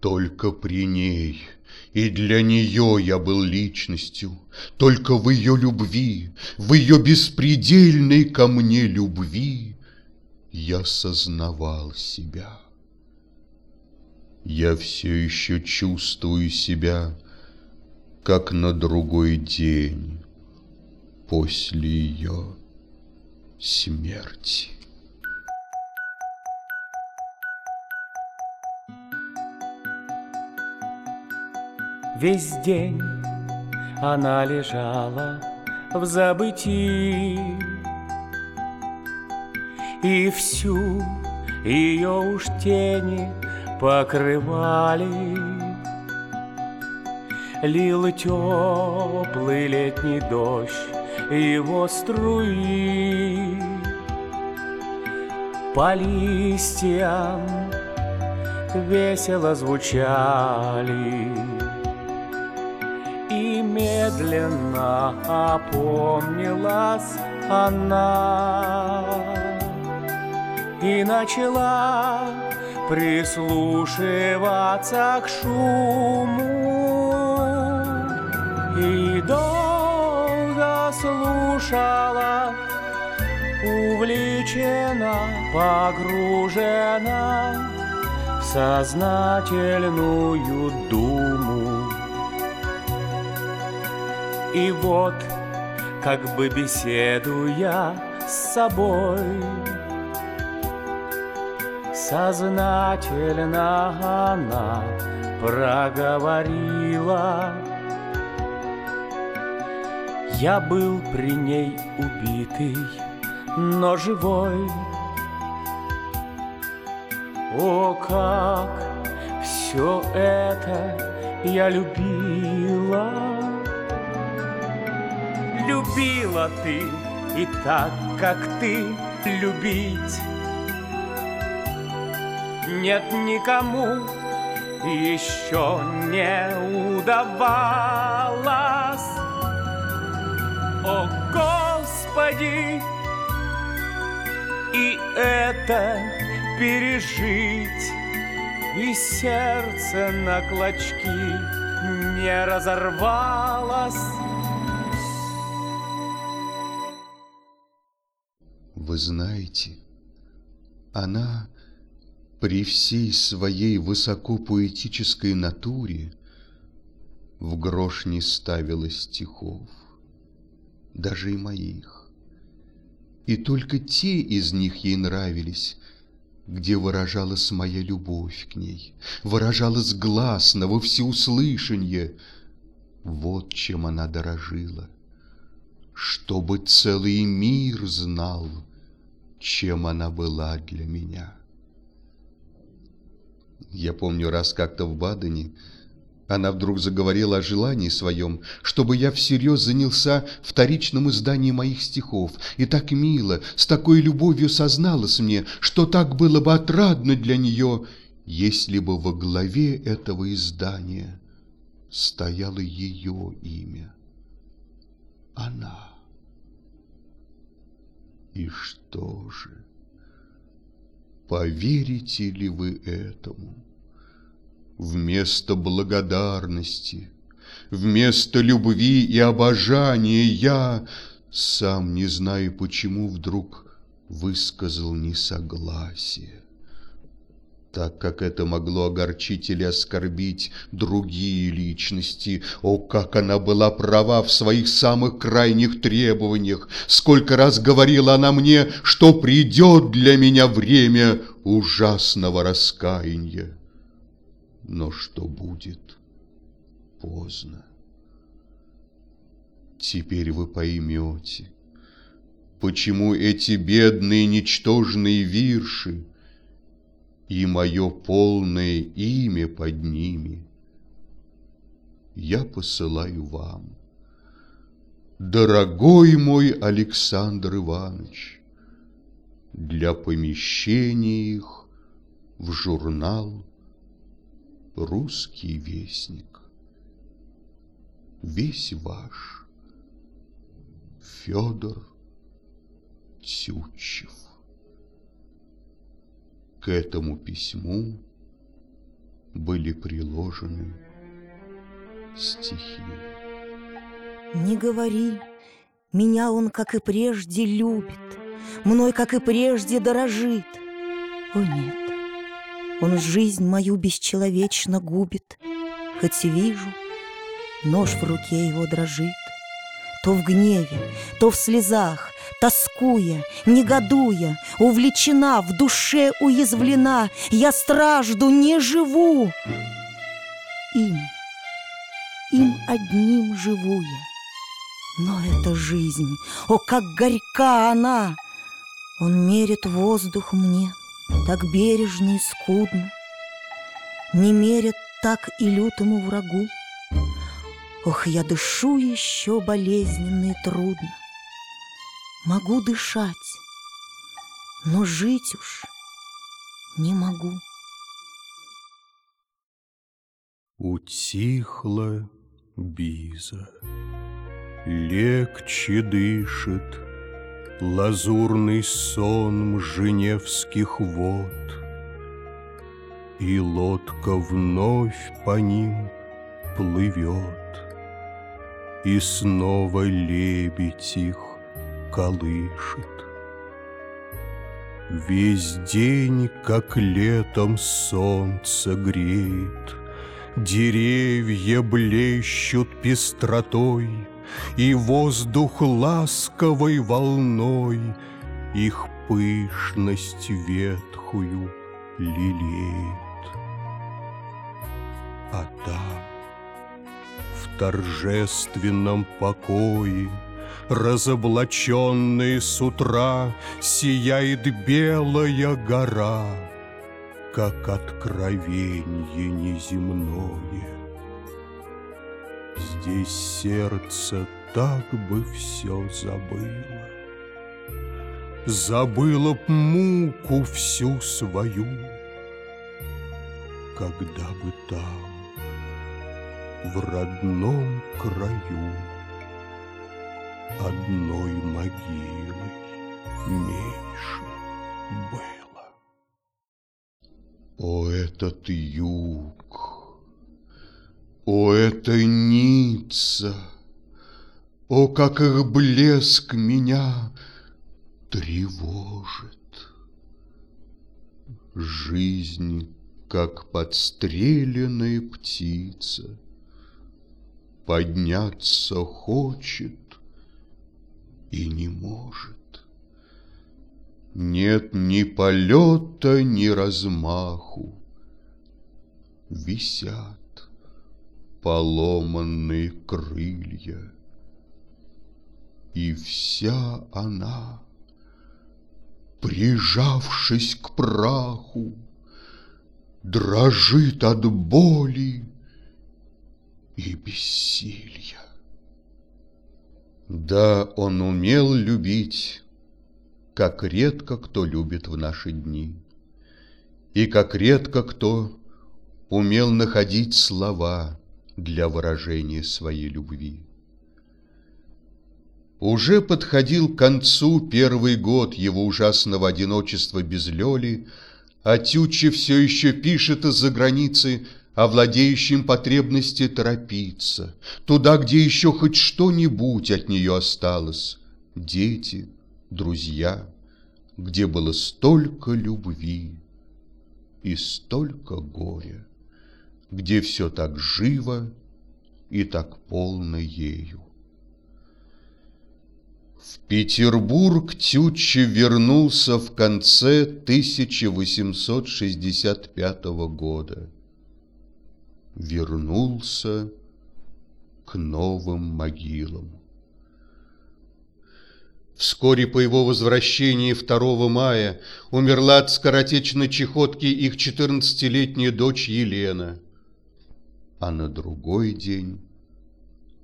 Только при ней и для нее я был личностью, Только в ее любви, в ее беспредельной ко мне любви Я сознавал себя. Я все еще чувствую себя, Как на другой день после ее смерти. Весь день она лежала в забытии. И всю ее уж тени покрывали. Лил теплый летний дождь его струи. По листьям весело звучали медленно опомнилась она И начала прислушиваться к шуму И долго слушала Увлечена, погружена в сознательную думу. И вот, как бы беседуя с собой, Сознательно она проговорила. Я был при ней убитый, но живой. О, как все это я любила Любила ты и так, как ты любить. Нет никому еще не удавалось. О, Господи, и это пережить И сердце на клочки не разорвалось Знаете, она при всей своей высокопоэтической натуре в грош не ставила стихов, даже и моих. И только те из них ей нравились, где выражалась моя любовь к ней, выражалась гласно, во всеуслышанье. Вот чем она дорожила, чтобы целый мир знал, чем она была для меня. Я помню раз как-то в Бадене она вдруг заговорила о желании своем, чтобы я всерьез занялся вторичным изданием моих стихов, и так мило, с такой любовью созналась мне, что так было бы отрадно для нее, если бы во главе этого издания стояло ее имя. Она. И что же? Поверите ли вы этому? Вместо благодарности, вместо любви и обожания я, сам не знаю почему, вдруг высказал несогласие так как это могло огорчить или оскорбить другие личности. О, как она была права в своих самых крайних требованиях! Сколько раз говорила она мне, что придет для меня время ужасного раскаяния. Но что будет поздно. Теперь вы поймете, почему эти бедные ничтожные вирши и мое полное имя под ними я посылаю вам. Дорогой мой Александр Иванович, для помещения их в журнал «Русский вестник». Весь ваш Федор Тютчев. К этому письму были приложены стихи. Не говори, меня он, как и прежде, любит, Мной, как и прежде, дорожит. О нет, он жизнь мою бесчеловечно губит, Хоть вижу, нож в руке его дрожит. То в гневе, то в слезах, тоскуя, негодуя, Увлечена, в душе уязвлена, Я стражду не живу. Им, им одним живу я. Но это жизнь, о, как горька она! Он мерит воздух мне, так бережно и скудно, Не мерит так и лютому врагу. Ох, я дышу еще болезненно и трудно. Могу дышать, но жить уж не могу. Утихла биза, легче дышит Лазурный сон женевских вод, И лодка вновь по ним плывет. И снова лебедь их колышет. Весь день, как летом солнце греет, Деревья блещут пестротой, И воздух ласковой волной Их пышность ветхую лелеет. А там торжественном покое, Разоблаченной с утра Сияет белая гора, Как откровенье неземное. Здесь сердце так бы все забыло, Забыло б муку всю свою, Когда бы там в родном краю Одной могилой меньше было. О, этот юг! О, это Ницца! О, как их блеск меня тревожит! Жизнь, как подстреленная птица — подняться хочет и не может. Нет ни полета, ни размаху. Висят поломанные крылья, И вся она, прижавшись к праху, Дрожит от боли и бессилья. Да, он умел любить, как редко кто любит в наши дни, и как редко кто умел находить слова для выражения своей любви. Уже подходил к концу первый год его ужасного одиночества без Лёли, а Тючи все еще пишет из-за границы овладеющим потребности торопиться, туда, где еще хоть что-нибудь от нее осталось, дети, друзья, где было столько любви и столько горя, где все так живо и так полно ею. В Петербург Тютчев вернулся в конце 1865 года вернулся к новым могилам. Вскоре по его возвращении 2 мая умерла от скоротечной чехотки их 14-летняя дочь Елена. А на другой день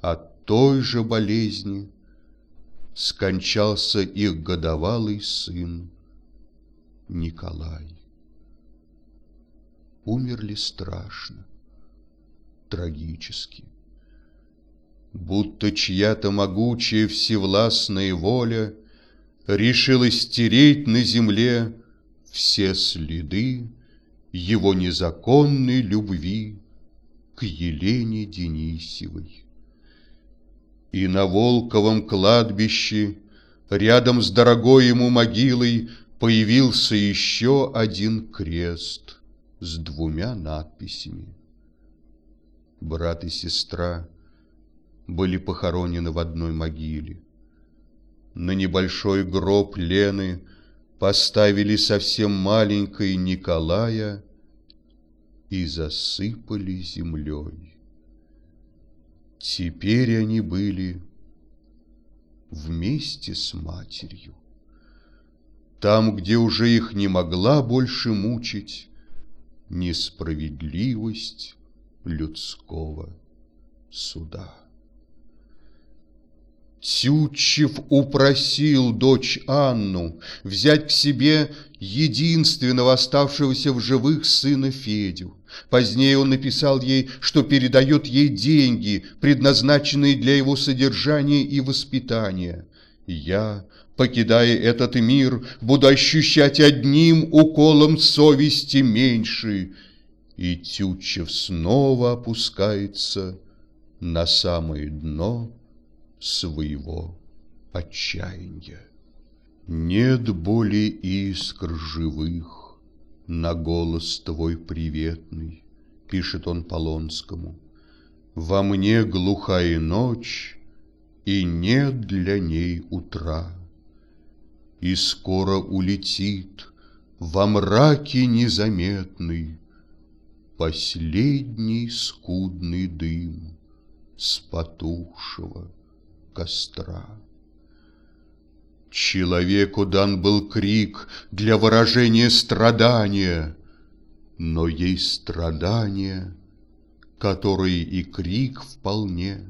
от той же болезни скончался их годовалый сын Николай. Умерли страшно трагически. Будто чья-то могучая всевластная воля Решила стереть на земле все следы его незаконной любви к Елене Денисевой. И на Волковом кладбище, рядом с дорогой ему могилой, появился еще один крест с двумя надписями. Брат и сестра были похоронены в одной могиле. На небольшой гроб Лены поставили совсем маленькой Николая и засыпали землей. Теперь они были вместе с матерью. Там, где уже их не могла больше мучить несправедливость людского суда. Тютчев упросил дочь Анну взять к себе единственного оставшегося в живых сына Федю. Позднее он написал ей, что передает ей деньги, предназначенные для его содержания и воспитания. «Я, покидая этот мир, буду ощущать одним уколом совести меньше». И Тютчев снова опускается на самое дно своего отчаяния. Нет боли искр живых на голос твой приветный, пишет он Полонскому. Во мне глухая ночь, и нет для ней утра. И скоро улетит во мраке незаметный Последний скудный дым с потухшего костра. Человеку дан был крик для выражения страдания, но есть страдания, которые и крик вполне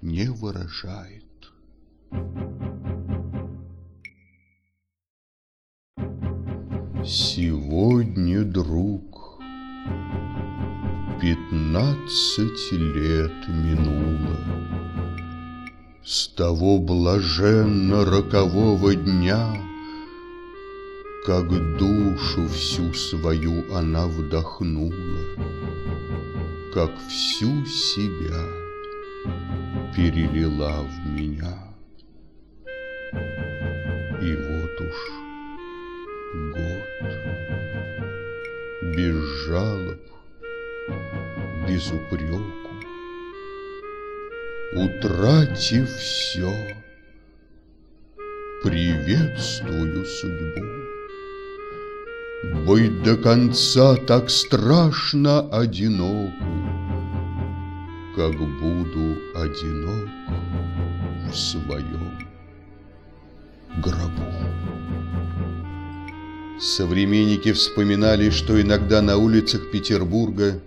не выражает. Сегодня, друг, пятнадцать лет минуло С того блаженно рокового дня, Как душу всю свою она вдохнула, Как всю себя перелила в меня. И вот уж год, без жалоб, без упреку, Утратив все, приветствую судьбу. Быть до конца так страшно одиноку, Как буду одинок в своем гробу. Современники вспоминали, что иногда на улицах Петербурга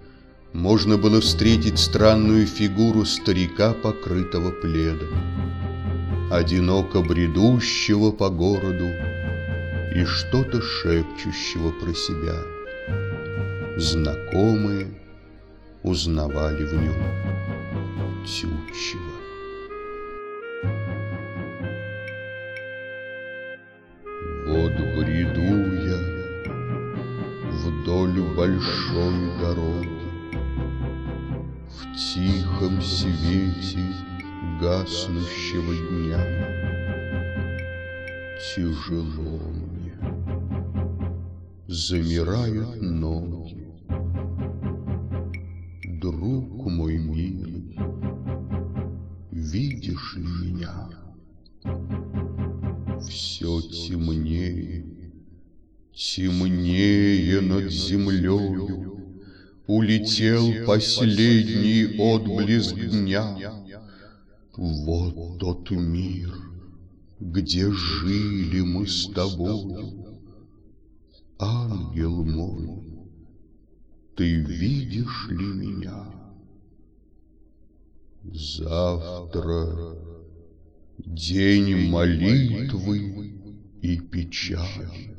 можно было встретить странную фигуру старика, покрытого пледом, одиноко бредущего по городу и что-то шепчущего про себя. Знакомые узнавали в нем Тютчева. Большой дороги, В тихом свете гаснущего дня. Тяжело мне, замирают ноги. Друг мой милый, видишь ли меня? Все темнее, темнее над землею Улетел последний отблеск дня. Вот тот мир, где жили мы с тобою. Ангел мой, ты видишь ли меня? Завтра День молитвы и печали.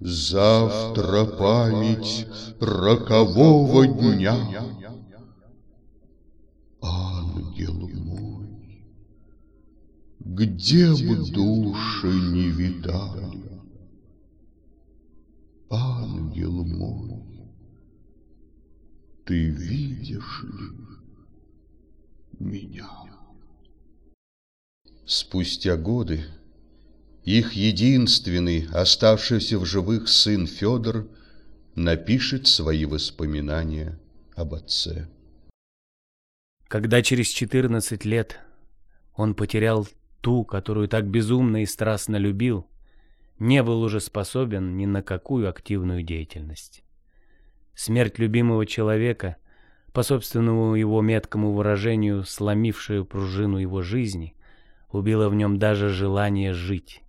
Завтра память рокового дня. Ангел мой, где б души не видали, ангел мой, ты видишь ли меня? Спустя годы их единственный, оставшийся в живых сын Федор, напишет свои воспоминания об отце. Когда через 14 лет он потерял ту, которую так безумно и страстно любил, не был уже способен ни на какую активную деятельность. Смерть любимого человека, по собственному его меткому выражению, сломившую пружину его жизни, убила в нем даже желание жить.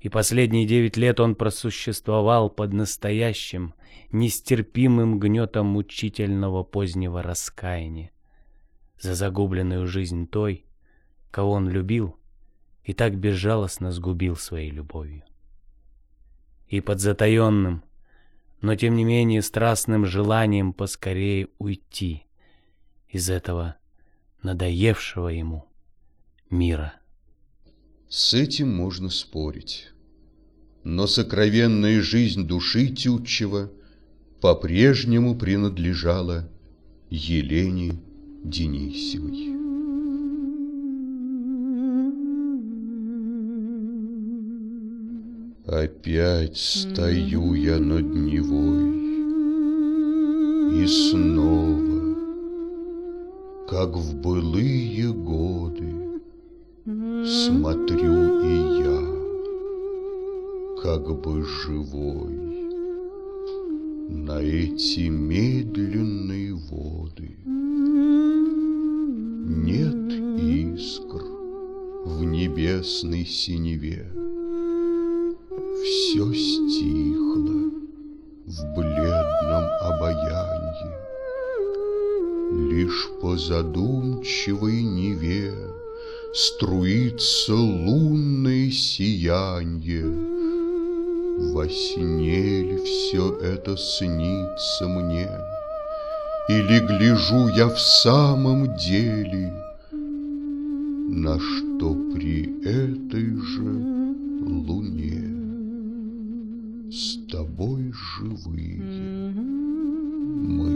И последние девять лет он просуществовал под настоящим, нестерпимым гнетом мучительного позднего раскаяния за загубленную жизнь той, кого он любил и так безжалостно сгубил своей любовью. И под затаенным, но тем не менее страстным желанием поскорее уйти из этого надоевшего ему мира. С этим можно спорить. Но сокровенная жизнь души Тютчева по-прежнему принадлежала Елене Денисевой. Опять стою я над Невой, И снова, как в былые годы, Смотрю и я, как бы живой, На эти медленные воды. Нет искр в небесной синеве, Все стихло в бледном обаянье, Лишь по задумчивой Неве Струится лунное сиянье. Во сне ли все это снится мне? Или гляжу я в самом деле На что при этой же луне С тобой живые мы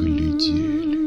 глядели?